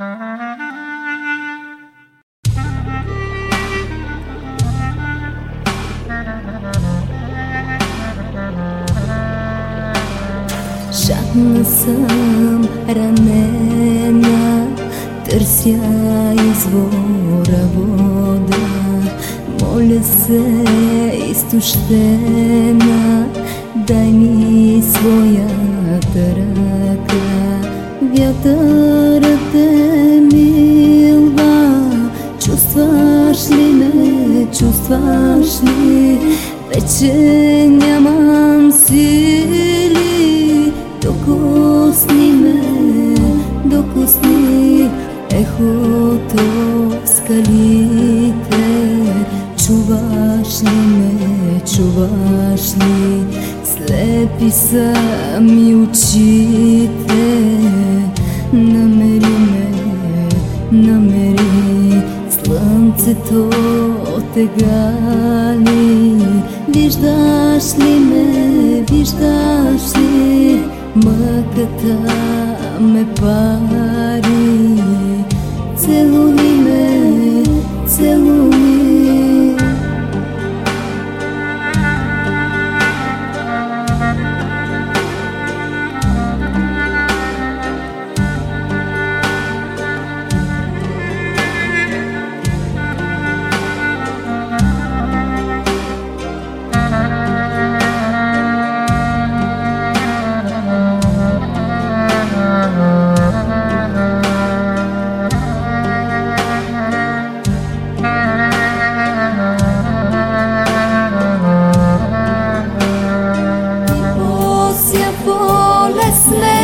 Жадна съм, ранена, търся извора вода. Моля се, изтощена, дай ми своята ръка. Вятърът ли? Вече нямам сили, докосни ме, докосни ехото скалите. Чуваш ли ме, чуваш ли? Слепи са ми очите. Намери ме, намери слънцето те гали. Виждаш ли ме, виждаш ли? Мъката ме пари. Целуни ме, целуни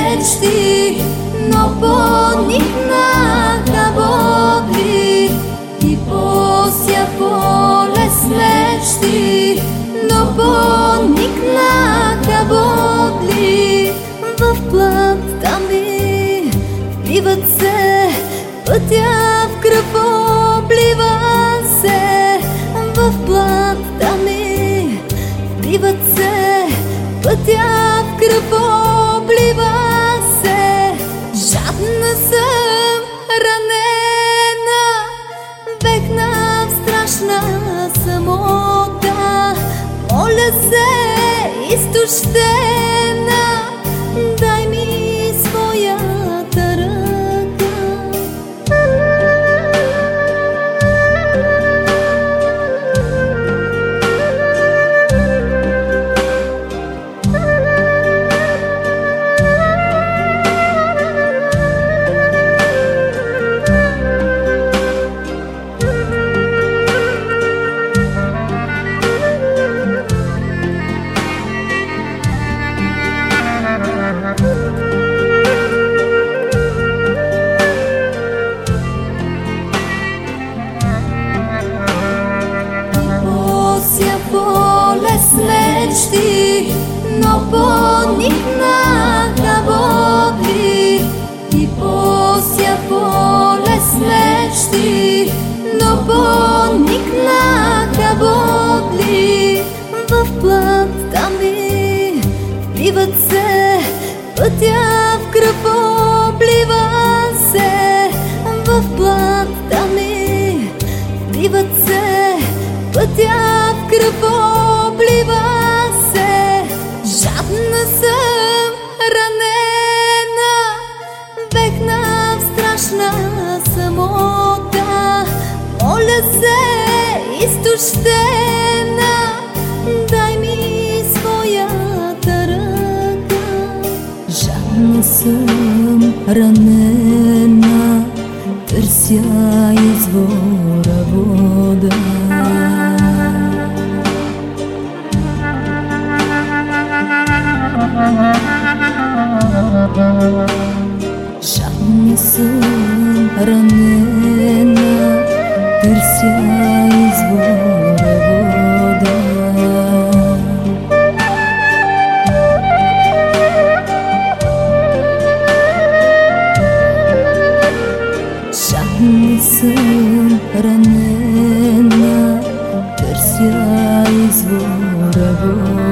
мечти, но поникнаха бодри и пося поле с мечти, но поникнаха бодри в плътта ми впиват се пътя в кръв облива се. В плътта ми се пътя в кръв Моля се, изтощена, мечти, но поникнаха бодри. И пося поле с мечти, но поникнаха бодри. В плътта ми впиват се пътя в кръв облива се в плътта ми впиват се пътя в кръв облива се. Жадна съм, ранена, вехна в страшна самота. Моля се, изтощена, дай ми своята ръка. Жадна съм, ранена, търся извора съм, ранена, търся извора